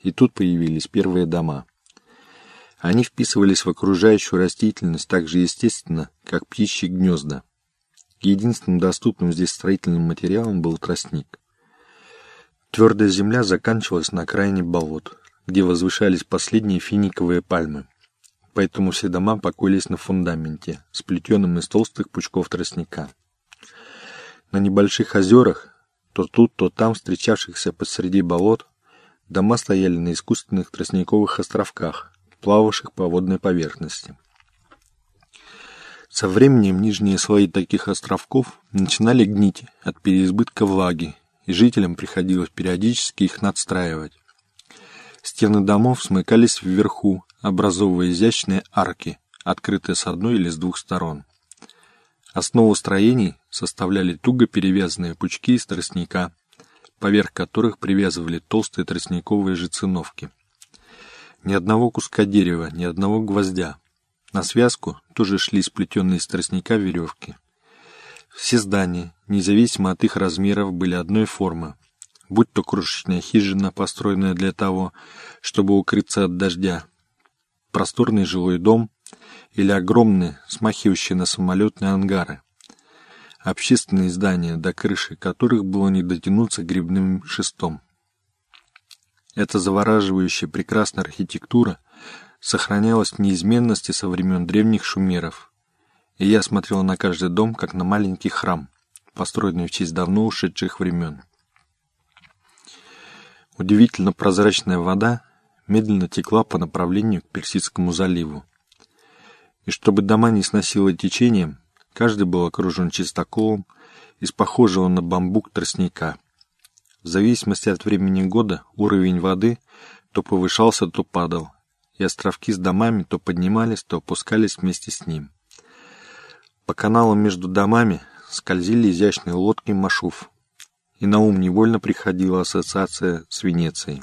и тут появились первые дома. Они вписывались в окружающую растительность так же естественно, как птичьи гнезда. Единственным доступным здесь строительным материалом был тростник. Твердая земля заканчивалась на окраине болот, где возвышались последние финиковые пальмы. Поэтому все дома покоились на фундаменте, сплетенном из толстых пучков тростника. На небольших озерах, то тут, то там встречавшихся посреди болот, дома стояли на искусственных тростниковых островках, плававших по водной поверхности. Со временем нижние слои таких островков начинали гнить от переизбытка влаги, и жителям приходилось периодически их надстраивать. Стены домов смыкались вверху, образовывая изящные арки, открытые с одной или с двух сторон. Основу строений составляли туго перевязанные пучки из тростника, поверх которых привязывали толстые тростниковые же циновки. Ни одного куска дерева, ни одного гвоздя. На связку тоже шли сплетенные из тростника веревки. Все здания, независимо от их размеров, были одной формы, будь то крошечная хижина, построенная для того, чтобы укрыться от дождя, просторный жилой дом или огромные, смахивающие на самолетные ангары. Общественные здания, до крыши которых было не дотянуться грибным шестом. Эта завораживающая прекрасная архитектура сохранялась в неизменности со времен древних шумеров, и я смотрел на каждый дом, как на маленький храм, построенный в честь давно ушедших времен. Удивительно прозрачная вода медленно текла по направлению к Персидскому заливу. И чтобы дома не сносило течением, каждый был окружен чистоколом из похожего на бамбук тростника. В зависимости от времени года уровень воды то повышался, то падал, и островки с домами то поднимались, то опускались вместе с ним. По каналам между домами скользили изящные лодки машуф, и на ум невольно приходила ассоциация с Венецией.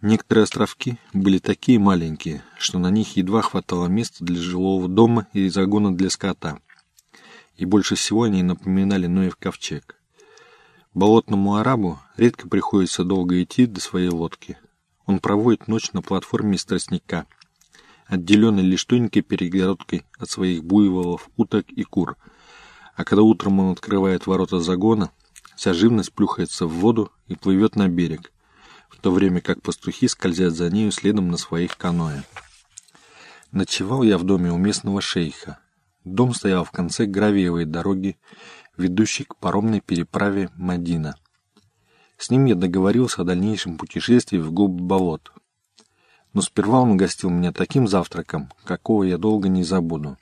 Некоторые островки были такие маленькие, что на них едва хватало места для жилого дома и загона для скота. И больше всего они напоминали Ноев ковчег. Болотному арабу редко приходится долго идти до своей лодки. Он проводит ночь на платформе из тростника, отделенной лишь тоненькой перегородкой от своих буйволов, уток и кур. А когда утром он открывает ворота загона, вся живность плюхается в воду и плывет на берег, в то время как пастухи скользят за нею следом на своих каноэ. Ночевал я в доме у местного шейха. Дом стоял в конце гравиевой дороги, ведущей к паромной переправе Мадина. С ним я договорился о дальнейшем путешествии в глубь болот. Но сперва он угостил меня таким завтраком, какого я долго не забуду.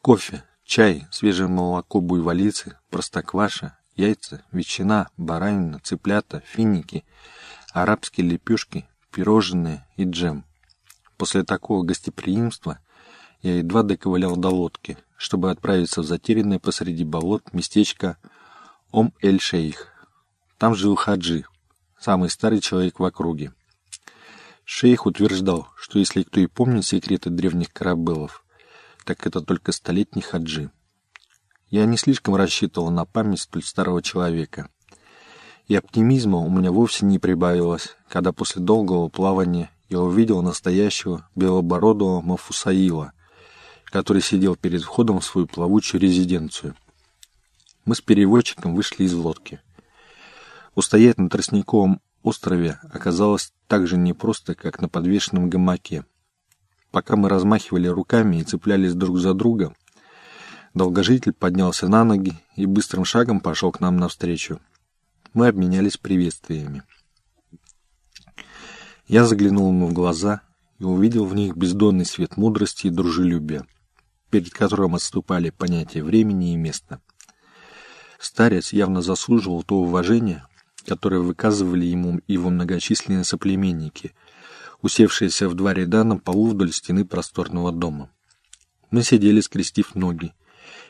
Кофе, чай, свежее молоко буйволицы, простокваша, яйца, ветчина, баранина, цыплята, финики, арабские лепешки, пирожные и джем. После такого гостеприимства я едва доковылял до лодки, чтобы отправиться в затерянное посреди болот местечко Ом-эль-Шейх. Там жил Хаджи, самый старый человек в округе. Шейх утверждал, что если кто и помнит секреты древних корабелов, так это только столетний Хаджи. Я не слишком рассчитывал на память столь старого человека. И оптимизма у меня вовсе не прибавилось, когда после долгого плавания я увидел настоящего белобородого Мафусаила, который сидел перед входом в свою плавучую резиденцию. Мы с переводчиком вышли из лодки. Устоять на Тростниковом острове оказалось так же непросто, как на подвешенном гамаке. Пока мы размахивали руками и цеплялись друг за друга, Долгожитель поднялся на ноги и быстрым шагом пошел к нам навстречу. Мы обменялись приветствиями. Я заглянул ему в глаза и увидел в них бездонный свет мудрости и дружелюбия, перед которым отступали понятия времени и места. Старец явно заслуживал то уважения, которое выказывали ему его многочисленные соплеменники, усевшиеся в два ряда на полу вдоль стены просторного дома. Мы сидели, скрестив ноги,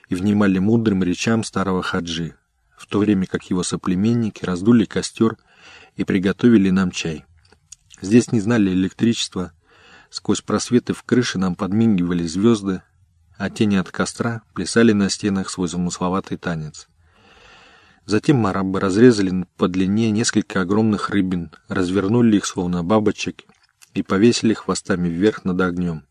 и внимали мудрым речам старого хаджи, в то время как его соплеменники раздули костер и приготовили нам чай. Здесь не знали электричества, сквозь просветы в крыше нам подмигивали звезды, а тени от костра плясали на стенах свой замысловатый танец. Затем марабы разрезали по длине несколько огромных рыбин, развернули их словно бабочек и повесили хвостами вверх над огнем.